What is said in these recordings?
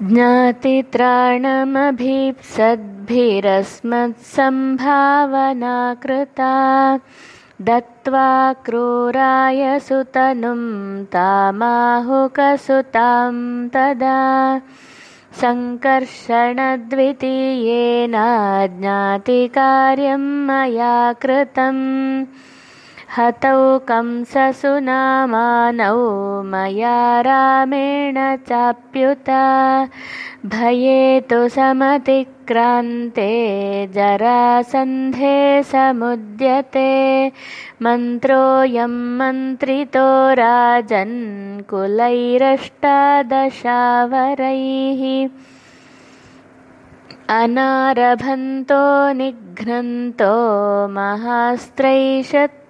ज्ञातित्राणमभीप्सद्भिरस्मत्सम्भावना कृता दत्त्वा क्रूराय सुतनुं तामाहुकसुतां तदा। सङ्कर्षणद्वितीयेन ज्ञातिकार्यं मया कृतम् हतौ कंससुनामानौ मया रामेण चाप्युता। भये तु समतिक्रान्ते जरासन्धे समुद्यते। मन्त्रोऽयं मन्त्रितो राजन् कुलैरष्टादशावरैः। अनारभन्तो निघ्नन्तो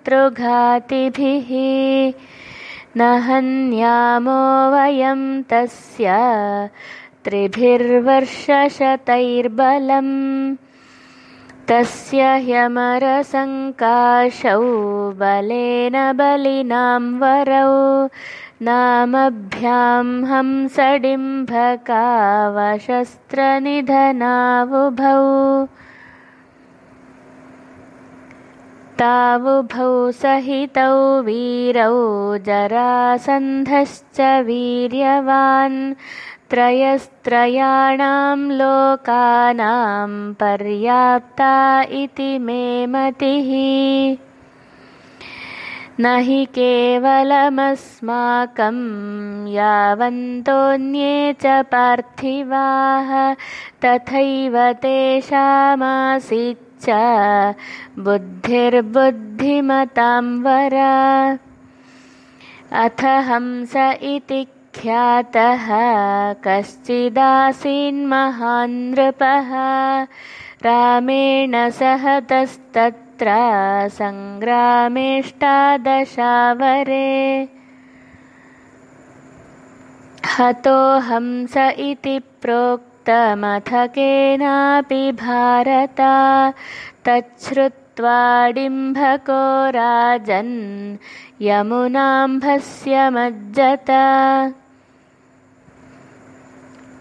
महास्त्रैशत्रुघातिभिः न हन्यामो वयं तस्य त्रिभिर्वर्षशतैर्बलम्। तस्य ह्यमरसङ्काशौ बलेन बलिनां वरौ। नामभ्यां हंसडिम्भकावशस्त्रनिधनावुभौ तावुभौ सहितौ वीरौ जरासन्धश्च वीर्यवान्। त्रयस्त्रयाणां लोकानां पर्याप्ता इति मे मतिः। न हि केवलमस्माकं यावन्तोऽन्ये च पार्थिवाः। तथैव तेषामासीच्च बुद्धिर्बुद्धिमतां वर। अथ हंस इति ख्यातः कश्चिदासीन्महान् नृपः। रामेण सह तस्तत्र सङ्ग्रामेष्टादशावरे। हतो हंस इति प्रोक्तमथ केनापि भारत। तच्छ्रुत्वा राजन् यमुनाम्भस्य मज्जत।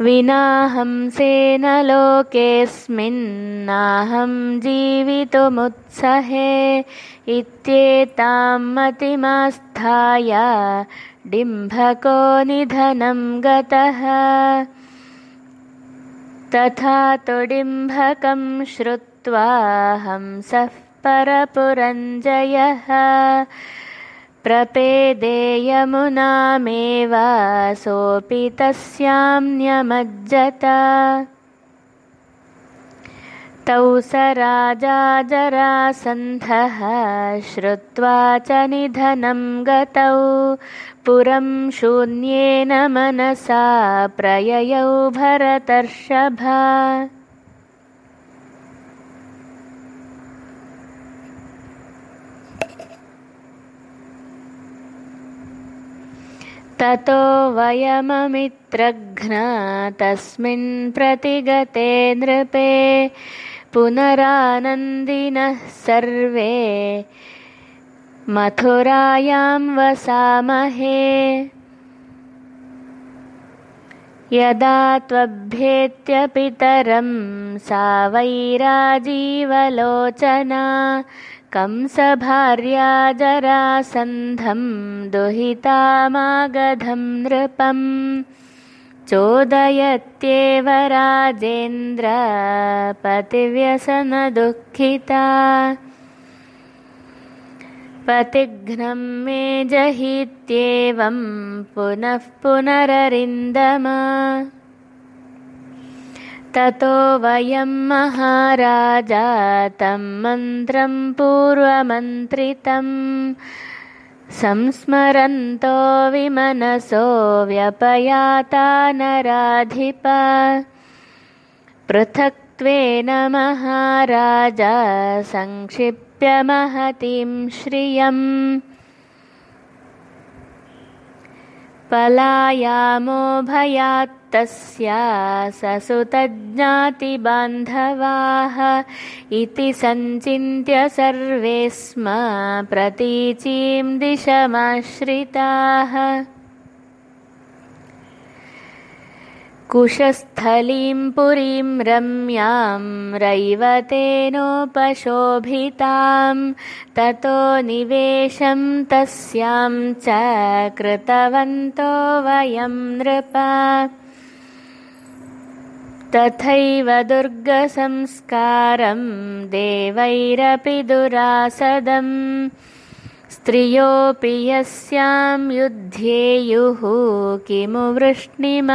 विनाहंसेन लोकेऽस्मिन्नाहं जीवितुमुत्सहे इत्येतां मतिमास्थाय डिम्भको निधनं गतः तथा तु डिम्भकं श्रुत्वा हंसः परपुरञ्जयः। प्रपेदेयमुनामेव सोऽपि तस्यां न्यमज्जत तौ स राजा जरासन्धः श्रुत्वा च निधनं गतौ। पुरं शून्येन मनसा प्रययौ भरतर्षभा ततो वयममित्रघ्ना तस्मिन् प्रतिगते नृपे पुनरानन्दिनः सर्वे मथुरायां वसामहे। यदा त्वभ्येत्यपितरं सा वैराजीवलोचना कंसभार्या जरासन्धं दुहितामागधं नृपम् चोदयत्येव राजेन्द्र पतिव्यसनदुःखिता पतिघ्नं मे जहीत्येवं पुनः पुनररिन्दमा ततो वयं महाराजा तं मन्त्रं पूर्वमन्त्रितं। संस्मरन्तो विमनसो व्यपयाता नराधिप। पृथक्त्वेन महाराजा संक्षिप्य महतीं श्रियम्। पलायामो भयात्तस्य ससुतज्ञातिबान्धवाः इति सञ्चिन्त्य सर्वे स्म प्रतीचीं दिशमाश्रिताः। कुशस्थलीं पुरीं रम्यां रैवतेनोपशोभितां ततो निवेशं तस्यां च कृतवन्तो वयं नृप तथैव दुर्गसंस्कारं देवैरपि दुरासदम्। स्त्रियोऽपि यस्यां युध्येयुः किमु वृष्णिमहारथाः